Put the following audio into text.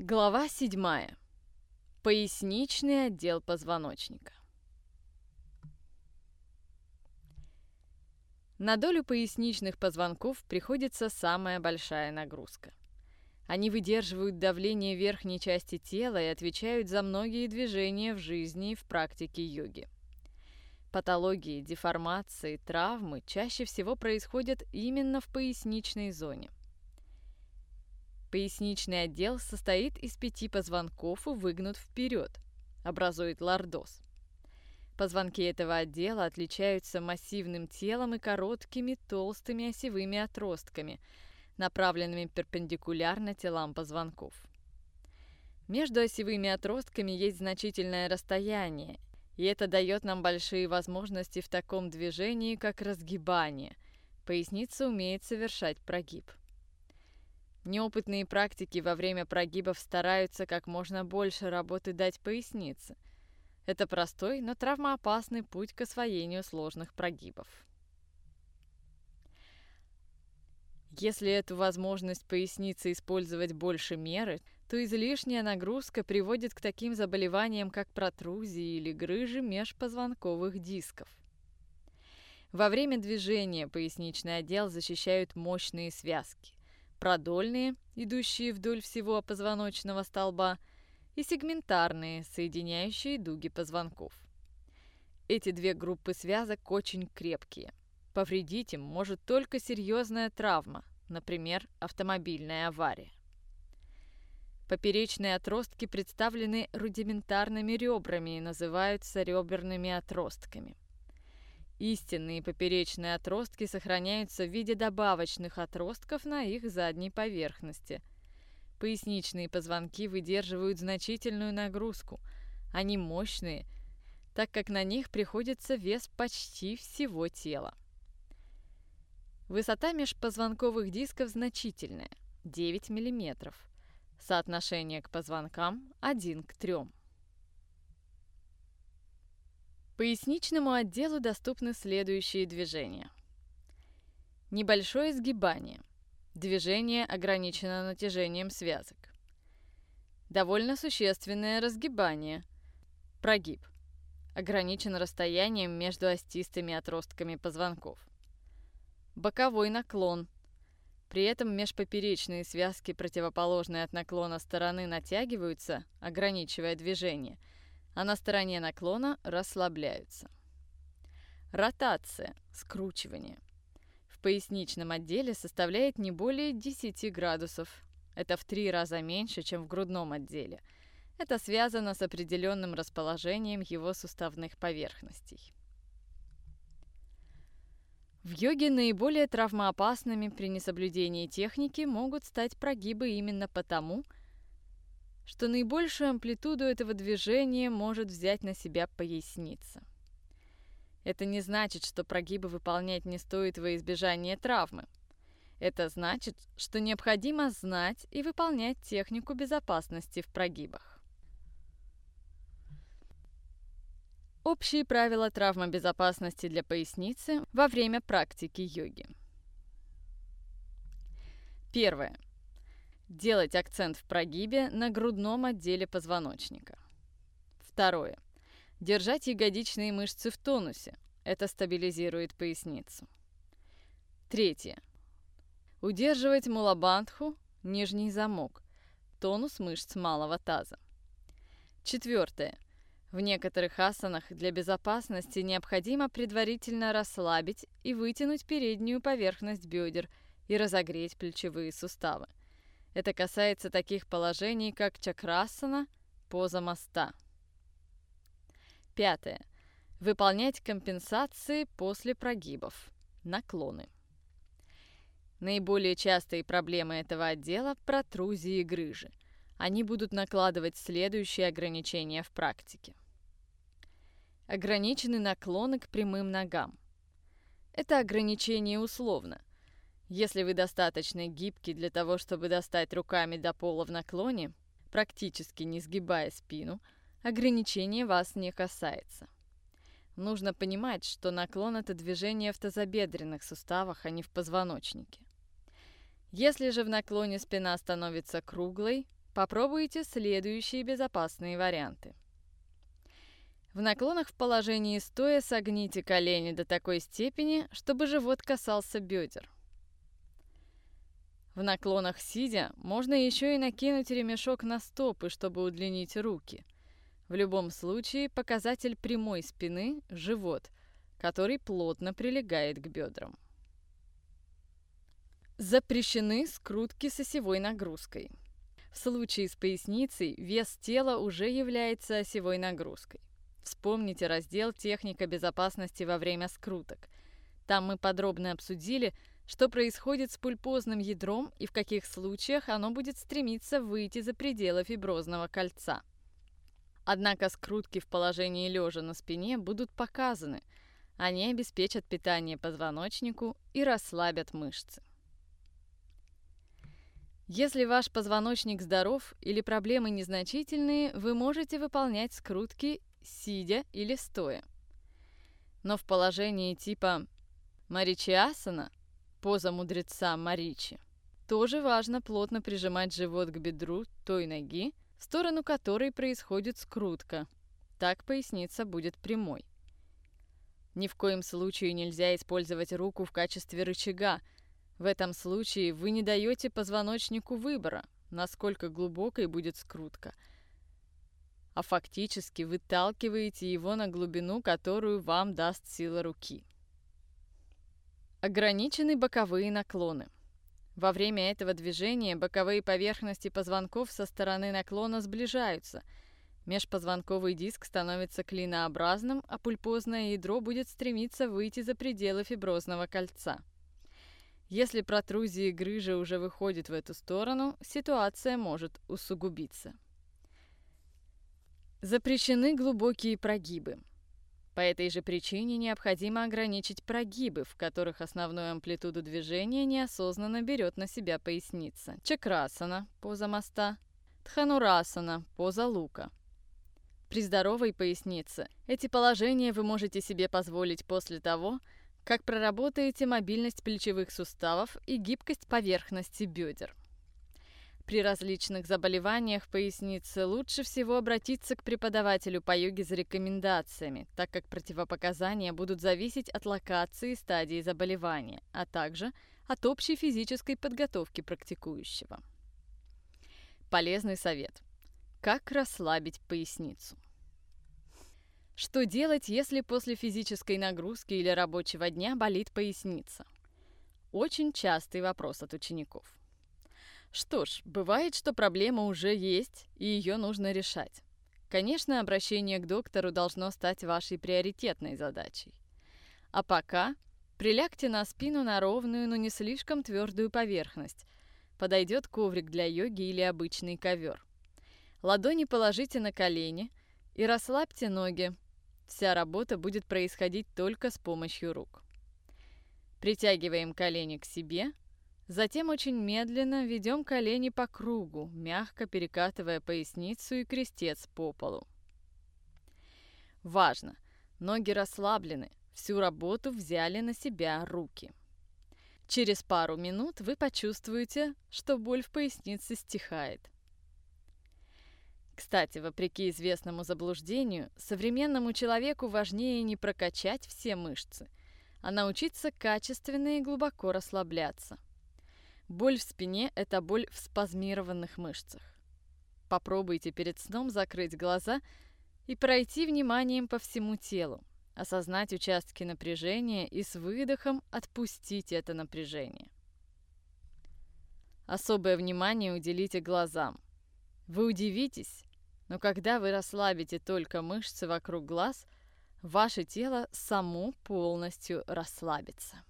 Глава 7. Поясничный отдел позвоночника. На долю поясничных позвонков приходится самая большая нагрузка. Они выдерживают давление верхней части тела и отвечают за многие движения в жизни и в практике йоги. Патологии, деформации, травмы чаще всего происходят именно в поясничной зоне – Поясничный отдел состоит из пяти позвонков и выгнут вперед, образует лордоз. Позвонки этого отдела отличаются массивным телом и короткими толстыми осевыми отростками, направленными перпендикулярно телам позвонков. Между осевыми отростками есть значительное расстояние, и это дает нам большие возможности в таком движении, как разгибание. Поясница умеет совершать прогиб. Неопытные практики во время прогибов стараются как можно больше работы дать пояснице. Это простой, но травмоопасный путь к освоению сложных прогибов. Если эту возможность поясницы использовать больше меры, то излишняя нагрузка приводит к таким заболеваниям, как протрузии или грыжи межпозвонковых дисков. Во время движения поясничный отдел защищают мощные связки продольные, идущие вдоль всего позвоночного столба, и сегментарные, соединяющие дуги позвонков. Эти две группы связок очень крепкие. Повредить им может только серьезная травма, например, автомобильная авария. Поперечные отростки представлены рудиментарными ребрами и называются реберными отростками. Истинные поперечные отростки сохраняются в виде добавочных отростков на их задней поверхности. Поясничные позвонки выдерживают значительную нагрузку. Они мощные, так как на них приходится вес почти всего тела. Высота межпозвонковых дисков значительная – 9 мм. Соотношение к позвонкам 1 к 3. Поясничному отделу доступны следующие движения. Небольшое сгибание. Движение ограничено натяжением связок. Довольно существенное разгибание. Прогиб. Ограничен расстоянием между остистыми отростками позвонков. Боковой наклон. При этом межпоперечные связки, противоположные от наклона стороны, натягиваются, ограничивая движение – а на стороне наклона расслабляются. Ротация, скручивание. В поясничном отделе составляет не более 10 градусов. Это в три раза меньше, чем в грудном отделе. Это связано с определенным расположением его суставных поверхностей. В йоге наиболее травмоопасными при несоблюдении техники могут стать прогибы именно потому, что что наибольшую амплитуду этого движения может взять на себя поясница. Это не значит, что прогибы выполнять не стоит во избежание травмы. Это значит, что необходимо знать и выполнять технику безопасности в прогибах. Общие правила травмобезопасности для поясницы во время практики йоги. Первое. Делать акцент в прогибе на грудном отделе позвоночника. Второе. Держать ягодичные мышцы в тонусе. Это стабилизирует поясницу. Третье. Удерживать мулабандху, нижний замок, тонус мышц малого таза. Четвертое. В некоторых асанах для безопасности необходимо предварительно расслабить и вытянуть переднюю поверхность бедер и разогреть плечевые суставы – это касается таких положений, как чакрасана, поза моста. Пятое. Выполнять компенсации после прогибов. Наклоны. Наиболее частые проблемы этого отдела – протрузии и грыжи. Они будут накладывать следующие ограничения в практике. Ограничены наклоны к прямым ногам. Это ограничение условно – если вы достаточно гибки для того, чтобы достать руками до пола в наклоне, практически не сгибая спину, ограничение вас не касается. Нужно понимать, что наклон – это движение в тазобедренных суставах, а не в позвоночнике. Если же в наклоне спина становится круглой, попробуйте следующие безопасные варианты. В наклонах в положении стоя согните колени до такой степени, чтобы живот касался бедер. В наклонах сидя можно еще и накинуть ремешок на стопы, чтобы удлинить руки. В любом случае показатель прямой спины – живот, который плотно прилегает к бедрам. Запрещены скрутки с осевой нагрузкой. В случае с поясницей вес тела уже является осевой нагрузкой. Вспомните раздел «Техника безопасности во время скруток». Там мы подробно обсудили, что происходит с пульпозным ядром и в каких случаях оно будет стремиться выйти за пределы фиброзного кольца. Однако скрутки в положении лежа на спине будут показаны. Они обеспечат питание позвоночнику и расслабят мышцы. Если ваш позвоночник здоров или проблемы незначительные, вы можете выполнять скрутки сидя или стоя. Но в положении типа Маричиасана, поза мудреца Маричи, тоже важно плотно прижимать живот к бедру той ноги, в сторону которой происходит скрутка. Так поясница будет прямой. Ни в коем случае нельзя использовать руку в качестве рычага – в этом случае вы не даете позвоночнику выбора, насколько глубокой будет скрутка, а фактически выталкиваете его на глубину, которую вам даст сила руки. Ограничены боковые наклоны. Во время этого движения боковые поверхности позвонков со стороны наклона сближаются. Межпозвонковый диск становится клинообразным, а пульпозное ядро будет стремиться выйти за пределы фиброзного кольца. Если протрузии грыжа уже выходит в эту сторону, ситуация может усугубиться. Запрещены глубокие прогибы. По этой же причине необходимо ограничить прогибы, в которых основную амплитуду движения неосознанно берет на себя поясница. Чакрасана – поза моста, Тханурасана – поза лука. При здоровой пояснице эти положения вы можете себе позволить после того, как проработаете мобильность плечевых суставов и гибкость поверхности бедер. При различных заболеваниях поясницы лучше всего обратиться к преподавателю по йоге за рекомендациями, так как противопоказания будут зависеть от локации и стадии заболевания, а также от общей физической подготовки практикующего. Полезный совет. Как расслабить поясницу? Что делать, если после физической нагрузки или рабочего дня болит поясница? Очень частый вопрос от учеников. Что ж, бывает, что проблема уже есть, и ее нужно решать. Конечно, обращение к доктору должно стать вашей приоритетной задачей. А пока прилягте на спину на ровную, но не слишком твердую поверхность. Подойдет коврик для йоги или обычный ковер. Ладони положите на колени и расслабьте ноги, Вся работа будет происходить только с помощью рук. Притягиваем колени к себе, затем очень медленно ведем колени по кругу, мягко перекатывая поясницу и крестец по полу. Важно! Ноги расслаблены, всю работу взяли на себя руки. Через пару минут вы почувствуете, что боль в пояснице стихает. Кстати, вопреки известному заблуждению, современному человеку важнее не прокачать все мышцы, а научиться качественно и глубоко расслабляться. Боль в спине – это боль в спазмированных мышцах. Попробуйте перед сном закрыть глаза и пройти вниманием по всему телу, осознать участки напряжения и с выдохом отпустить это напряжение. Особое внимание уделите глазам. Вы удивитесь, но когда вы расслабите только мышцы вокруг глаз, ваше тело само полностью расслабится.